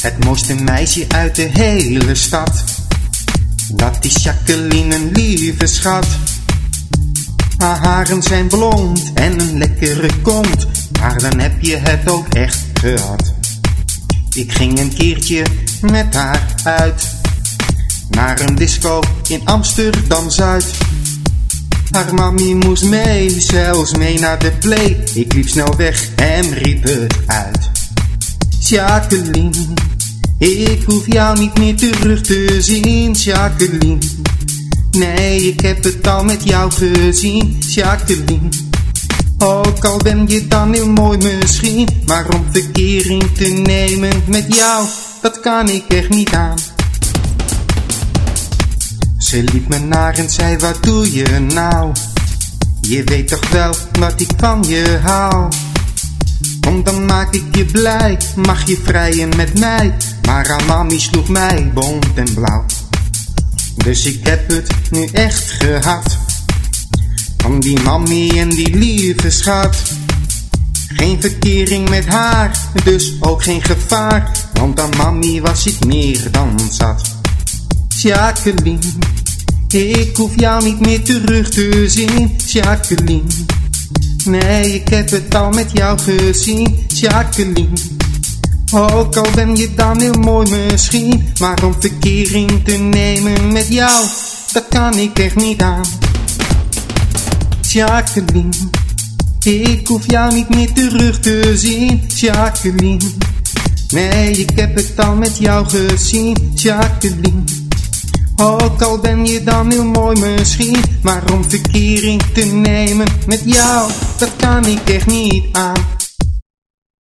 Het mooiste meisje uit de hele stad. Dat is Jacqueline, een lieve schat. Haar haren zijn blond en een lekkere kont. Maar dan heb je het ook echt gehad. Ik ging een keertje met haar uit. Naar een disco in Amsterdam-Zuid. Haar mami moest mee, zelfs mee naar de play. Ik liep snel weg en riep het uit. Jacqueline, ik hoef jou niet meer terug te zien, Jacqueline. Nee, ik heb het al met jou gezien, Jacqueline. Ook al ben je dan heel mooi misschien, maar om verkering te nemen met jou, dat kan ik echt niet aan. Ze liep me naar en zei, wat doe je nou? Je weet toch wel dat ik van je hou? Kom dan maak ik je blij, mag je vrijen met mij. Maar mami sloeg mij bont en blauw. Dus ik heb het nu echt gehad. Van die mami en die lieve schat. Geen verkering met haar, dus ook geen gevaar. Want aan mami was ik meer dan zat. Jacqueline, ik hoef jou niet meer terug te zien, Jacqueline. Nee, ik heb het al met jou gezien, Jacqueline. Ook al ben je dan heel mooi misschien, maar om verkering te nemen met jou, dat kan ik echt niet aan. Jacqueline, ik hoef jou niet meer terug te zien, Jacqueline. Nee, ik heb het al met jou gezien, Jacqueline. Ook al ben je dan heel mooi misschien, maar om verkering te nemen met jou, dat kan ik echt niet aan.